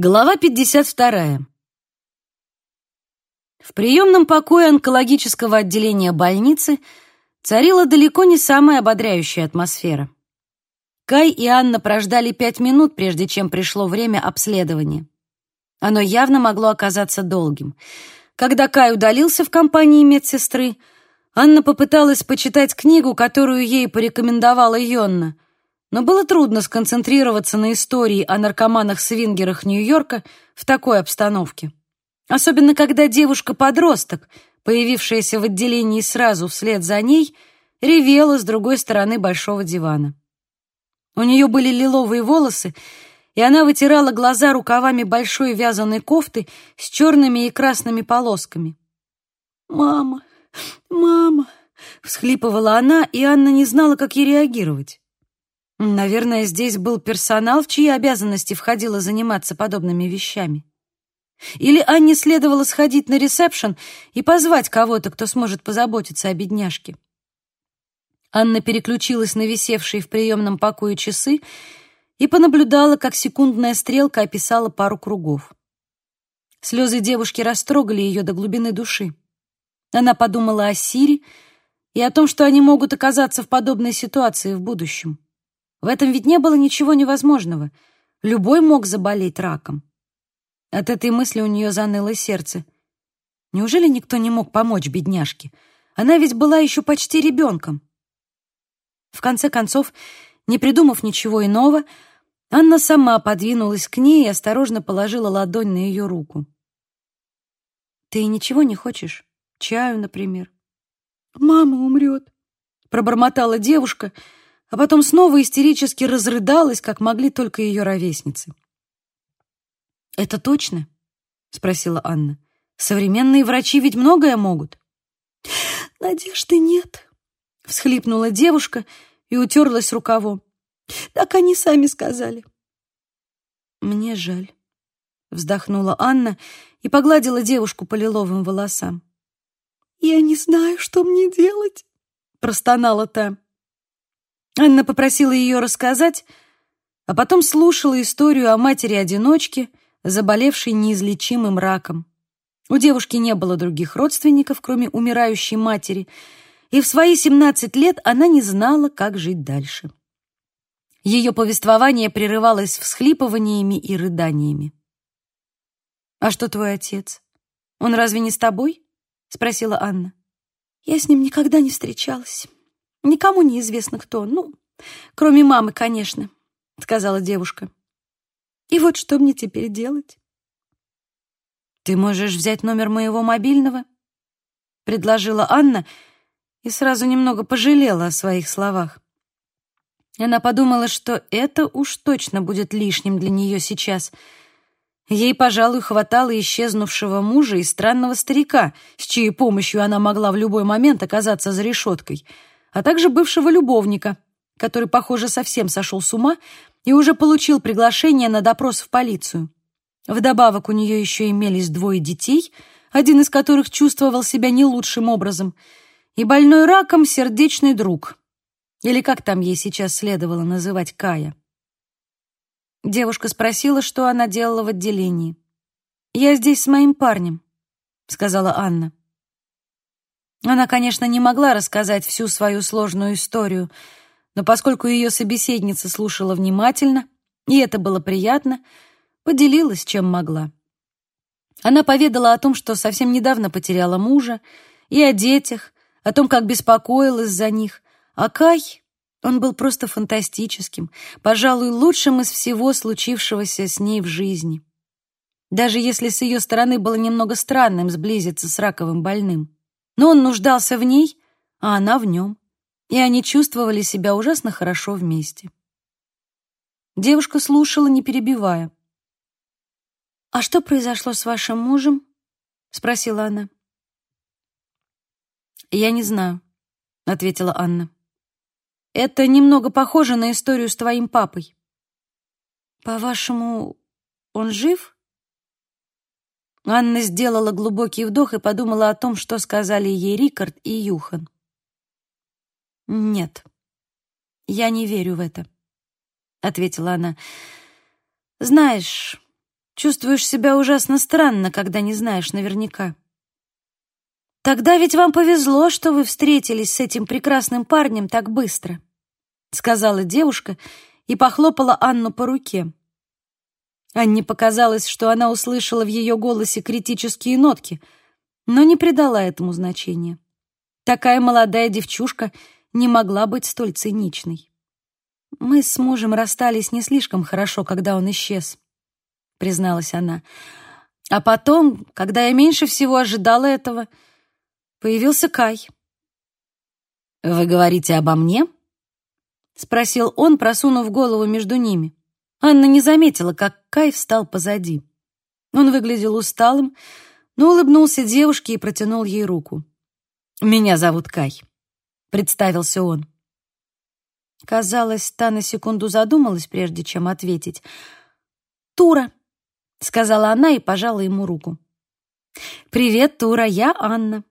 Глава 52. В приемном покое онкологического отделения больницы царила далеко не самая ободряющая атмосфера. Кай и Анна прождали пять минут, прежде чем пришло время обследования. Оно явно могло оказаться долгим. Когда Кай удалился в компании медсестры, Анна попыталась почитать книгу, которую ей порекомендовала Йонна — но было трудно сконцентрироваться на истории о наркоманах-свингерах Нью-Йорка в такой обстановке. Особенно когда девушка-подросток, появившаяся в отделении сразу вслед за ней, ревела с другой стороны большого дивана. У нее были лиловые волосы, и она вытирала глаза рукавами большой вязаной кофты с черными и красными полосками. «Мама, мама!» — всхлипывала она, и Анна не знала, как ей реагировать. Наверное, здесь был персонал, в чьи обязанности входило заниматься подобными вещами. Или Анне следовало сходить на ресепшн и позвать кого-то, кто сможет позаботиться о бедняжке. Анна переключилась на висевшие в приемном покое часы и понаблюдала, как секундная стрелка описала пару кругов. Слезы девушки растрогали ее до глубины души. Она подумала о Сире и о том, что они могут оказаться в подобной ситуации в будущем. В этом ведь не было ничего невозможного. Любой мог заболеть раком. От этой мысли у нее заныло сердце. Неужели никто не мог помочь бедняжке? Она ведь была еще почти ребенком. В конце концов, не придумав ничего иного, Анна сама подвинулась к ней и осторожно положила ладонь на ее руку. «Ты ничего не хочешь? Чаю, например?» «Мама умрет», — пробормотала девушка, — а потом снова истерически разрыдалась, как могли только ее ровесницы. «Это точно?» — спросила Анна. «Современные врачи ведь многое могут». «Надежды нет», — всхлипнула девушка и утерлась рукавом. «Так они сами сказали». «Мне жаль», — вздохнула Анна и погладила девушку по лиловым волосам. «Я не знаю, что мне делать», — простонала та. Анна попросила ее рассказать, а потом слушала историю о матери-одиночке, заболевшей неизлечимым раком. У девушки не было других родственников, кроме умирающей матери, и в свои 17 лет она не знала, как жить дальше. Ее повествование прерывалось всхлипываниями и рыданиями. «А что твой отец? Он разве не с тобой?» — спросила Анна. «Я с ним никогда не встречалась. Никому не известно кто. Ну, кроме мамы, конечно, сказала девушка. И вот что мне теперь делать? Ты можешь взять номер моего мобильного? предложила Анна и сразу немного пожалела о своих словах. Она подумала, что это уж точно будет лишним для нее сейчас. Ей, пожалуй, хватало исчезнувшего мужа и странного старика, с чьей помощью она могла в любой момент оказаться за решеткой — а также бывшего любовника, который, похоже, совсем сошел с ума и уже получил приглашение на допрос в полицию. Вдобавок у нее еще имелись двое детей, один из которых чувствовал себя не лучшим образом, и больной раком сердечный друг, или как там ей сейчас следовало называть Кая. Девушка спросила, что она делала в отделении. «Я здесь с моим парнем», — сказала Анна. Она, конечно, не могла рассказать всю свою сложную историю, но поскольку ее собеседница слушала внимательно, и это было приятно, поделилась, чем могла. Она поведала о том, что совсем недавно потеряла мужа, и о детях, о том, как беспокоилась за них. А Кай, он был просто фантастическим, пожалуй, лучшим из всего случившегося с ней в жизни. Даже если с ее стороны было немного странным сблизиться с раковым больным но он нуждался в ней, а она в нем, и они чувствовали себя ужасно хорошо вместе. Девушка слушала, не перебивая. «А что произошло с вашим мужем?» — спросила она. «Я не знаю», — ответила Анна. «Это немного похоже на историю с твоим папой». «По-вашему, он жив?» Анна сделала глубокий вдох и подумала о том, что сказали ей Рикард и Юхан. «Нет, я не верю в это», — ответила она. «Знаешь, чувствуешь себя ужасно странно, когда не знаешь наверняка. Тогда ведь вам повезло, что вы встретились с этим прекрасным парнем так быстро, сказала девушка и похлопала Анну по руке. Анне показалось, что она услышала в ее голосе критические нотки, но не придала этому значения. Такая молодая девчушка не могла быть столь циничной. Мы с мужем расстались не слишком хорошо, когда он исчез, призналась она. А потом, когда я меньше всего ожидала этого, появился Кай. Вы говорите обо мне? спросил он, просунув голову между ними. Анна не заметила, как Кай встал позади. Он выглядел усталым, но улыбнулся девушке и протянул ей руку. «Меня зовут Кай», — представился он. Казалось, та на секунду задумалась, прежде чем ответить. «Тура», — сказала она и пожала ему руку. «Привет, Тура, я Анна».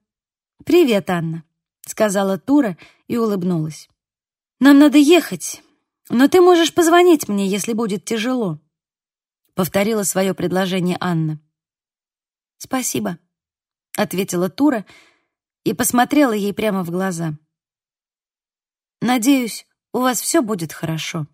«Привет, Анна», — сказала Тура и улыбнулась. «Нам надо ехать, но ты можешь позвонить мне, если будет тяжело», — повторила свое предложение Анна. «Спасибо», — ответила Тура, — и посмотрела ей прямо в глаза. «Надеюсь, у вас все будет хорошо».